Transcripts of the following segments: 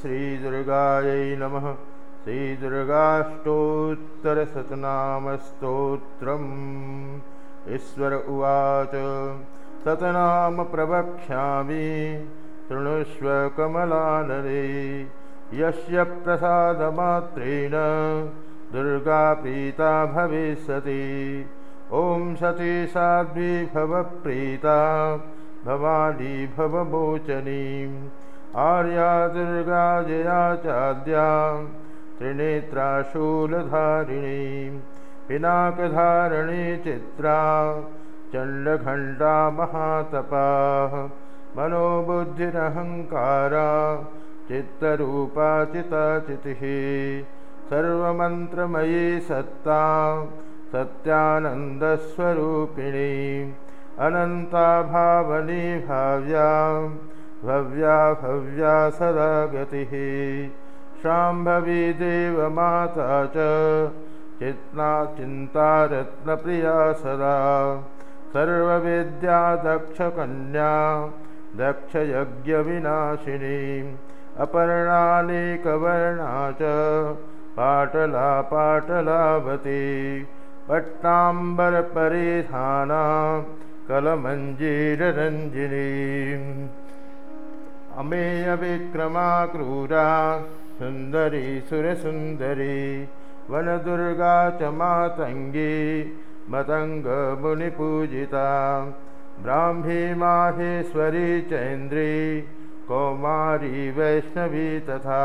श्रीदुर्गायै नमः। श्रीदुर्गाष्टोत्तरशतनामस्तोत्रम् ईश्वर उवाच शतनाम प्रवक्ष्यामि शृणुष्व कमलानरे यस्य प्रसादमात्रेण दुर्गा प्रीता भविष्यति। ॐ सती साध्वी भवप्रीता भवानी भवमोचनीम् आर्या दुर्गा जया चाद्या त्रिनेत्राशूलधारिणी पिनाकधारिणी चित्रा चण्डघण्टा महातपाः मनोबुद्धिरहङ्कारा चित्तरूपा चिताचितिः सर्वमन्त्रमयी सत्ता सत्यानन्दस्वरूपिणी अनन्ता भावनी भाव्या भव्या भव्या सदा गतिः शाम्भवी देवमाता च। चित्ना चिन्तारत्नप्रिया सदा। सर्वविद्या दक्षकन्या दक्षयज्ञविनाशिनी अपर्णानेकवर्णा च। पाटला पाटलावती। पट्टाम्बरपरिधाना कलमञ्जीररञ्जिनी अमेयविक्रमा क्रूरा सुन्दरी सुरसुन्दरी वनदुर्गा च मातङ्गी मतङ्गमुनिपूजिता ब्राह्मी माहेश्वरी चैन्द्री कौमारी वैष्णवी तथा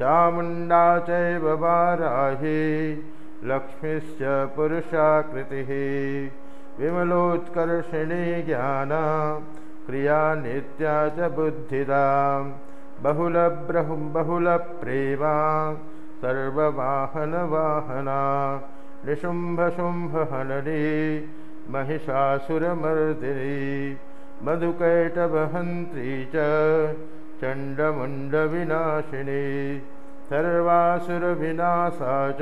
चामुण्डा चैव वाराही लक्ष्मीश्च पुरुषाकृतिः विमलोत्कर्षिणी ज्ञाना क्रिया नित्या च बुद्धिदा। बहुलब्रहुं बहुलप्रेमा। सर्ववाहनवाहना। निशुम्भशुम्भहननी। महिषासुरमर्दिनी। मधुकैटवहन्त्री च। चण्डमुण्डविनाशिनी। सर्वासुरविनाशा च।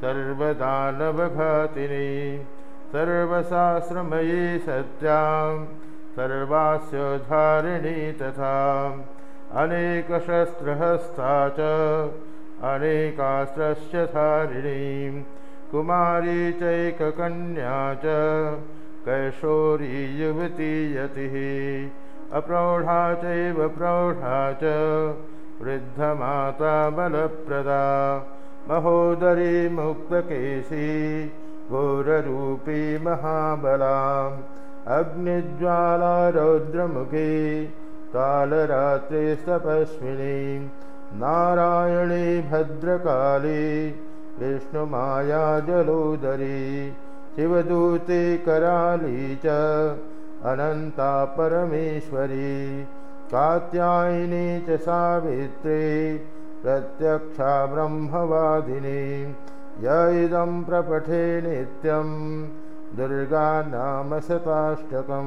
सर्वदानवघातिनी। सर्वशास्त्रमयी सत्यां सर्वास्य धारिणी तथा। अनेकशस्त्रहस्ता च अनेकास्त्रस्य धारिणीं। कुमारी चैककन्या च कैशोरी युवती यतिः। अप्रौढा चैव प्रौढा च वृद्धमाता बलप्रदा। महोदरी मुक्तकेशी घोररूपी महाबलाम् अग्निज्वाला रौद्रमुखी कालरात्रिस्तपस्विनी नारायणी भद्रकाली विष्णुमाया जलोदरी शिवदूते कराली च अनन्ता परमेश्वरी कात्यायिनी च सावित्री प्रत्यक्षा ब्रह्मवादिनी य इदं प्रपठे नित्यं दुर्गानाम शताष्टकं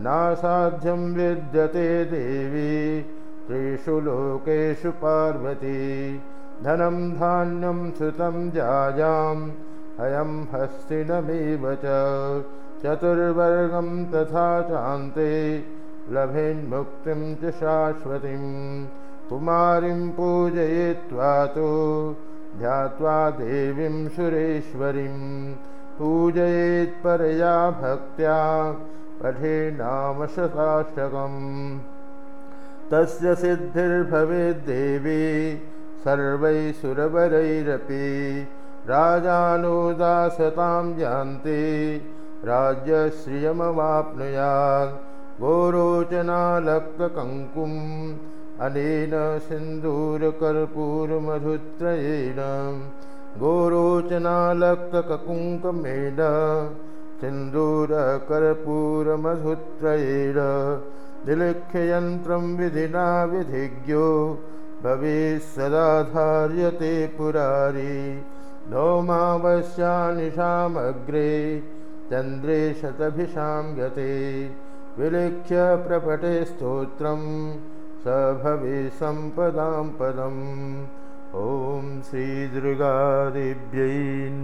नासाध्यं विद्यते देवी त्रिषु लोकेषु पार्वती। धनं धान्यं सुतं जायाम् अयं च। चतुर्वर्गं तथा चान्ते लभेन्मुक्तिं च शाश्वतीं। कुमारीं पूजयित्वा तु ध्यात्वा देवीं सुरेश्वरीं पूजयेत्परया भक्त्या पठे नाम शताष्टकम् तस्य सिद्धिर्भवेद्देवी सर्वैः सुरवरैरपि। राजानुदासतां यान्ति राज्यश्रियमवाप्नुयात् गोरोचनालक्तकङ्कुम् अनेन सिन्दूरकर्पूरमधुत्रयेण गोरोचनालक्तककुङ्कमेन सिन्दूरकर्पूरमधुत्रयेण निलिख्ययन्त्रं विधिना विधिज्ञो भवेत् सदा धार्यते पुरारी धौमावस्यानिशामग्रे चन्द्रे शतभिषां गते विलिख्य प्रपटे स्तोत्रं स भवे सम्पदां पदम् ॐ श्रीदुर्गादेव्यै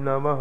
नमः